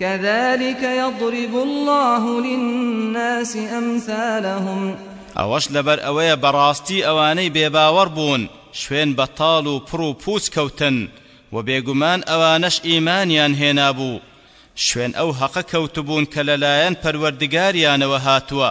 کذلک یضرب اللە للناس امثالهم. ئەوەش لەبەر ئەوەیە بەڕاستی ئەوانەی بێباوەڕ بوون شوێن بەتاڵ و پڕ و پووچ کەوتن و بێگومان ئەوانەش ئیمانیان هێنابوو شوێن ئەو هەقە کەوتبوون کە لەلایەن پەروەردگاریانەوە هاتووە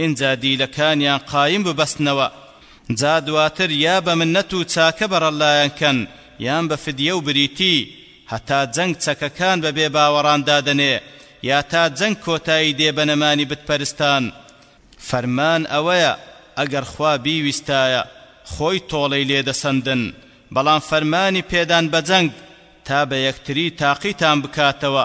ئینجا دیلەکانیان قایم ببەستنەوە، جا دواتر یا بە منەت و چاکە بەڕەللایان کەن یان بە فدیە و بریتی، هەتا جەنگ چەکەکان بە بێ باوەڕان دادەنێ، یا تا جەنگ کۆتایی دێ بە نەمانی بت پەرستان. فەرمان ئەوەیە ئەگەر خوا بیویستایە خۆی تۆڵەی لێ دەسەندن، بەڵام فەرمانی پێدان بە جەنگ تا بە یەکتری تاقیتان بکاتەوە،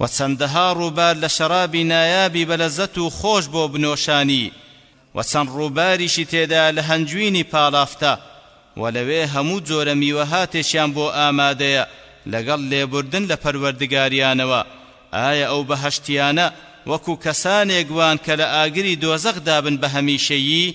وە چەندەها ڕووبار لە شەرابی نایابی بەلەزەت و خۆش بۆ بنۆشانی وە چەند ڕووباریشی تێدایە لە هەنجوینی پالافتە وە لەوێ هەموو جۆرە میوەهاتێکیان بۆ ئامادەیە لەگەڵ لێبوردن لە پەروەردگاریانەوە ئایا ئەو بەهەشتیانە وەکو کەسانێک وان کە لە ئاگری دۆزەخ دابن بەهەمیشەیی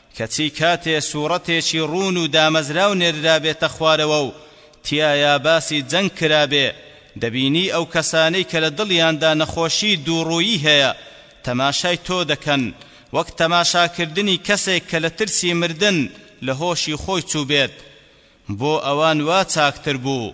کەچی کاتێ سووڕەتێکی ڕوون و دامەزراو نێردرابێتە خوارەوە و تیایا باسی جەنگ کرابێ، دەبینی ئەو کەسانەی کە لە دڵیاندا نەخۆشی دووڕوویی هەیە، تەماشای تۆ دەکەن، وەک تەماشاکردنی کەسێک کە لە ترسی مردن لە هۆشی خۆی چووبێت. بۆ ئەوان وا چاکتر بوو.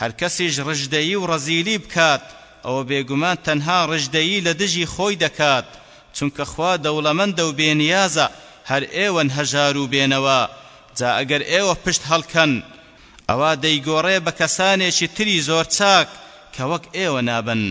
هەر کەسیش ڕژدەیی و ڕەزیلی بکات، ئەوە بێگومان تەنها ڕژدەیی لە دژی خۆی دەکات، چونکە خوا دەوڵەمەندە و بێنیازە، هەر ئێوەن هەژار و بێنەوا، جا ئەگەر ئێوە پشت هەڵکەن، ئەوا دەیگۆڕێ بە کەسانێکی تری زۆر چاک کە وەک ئێوە نابن.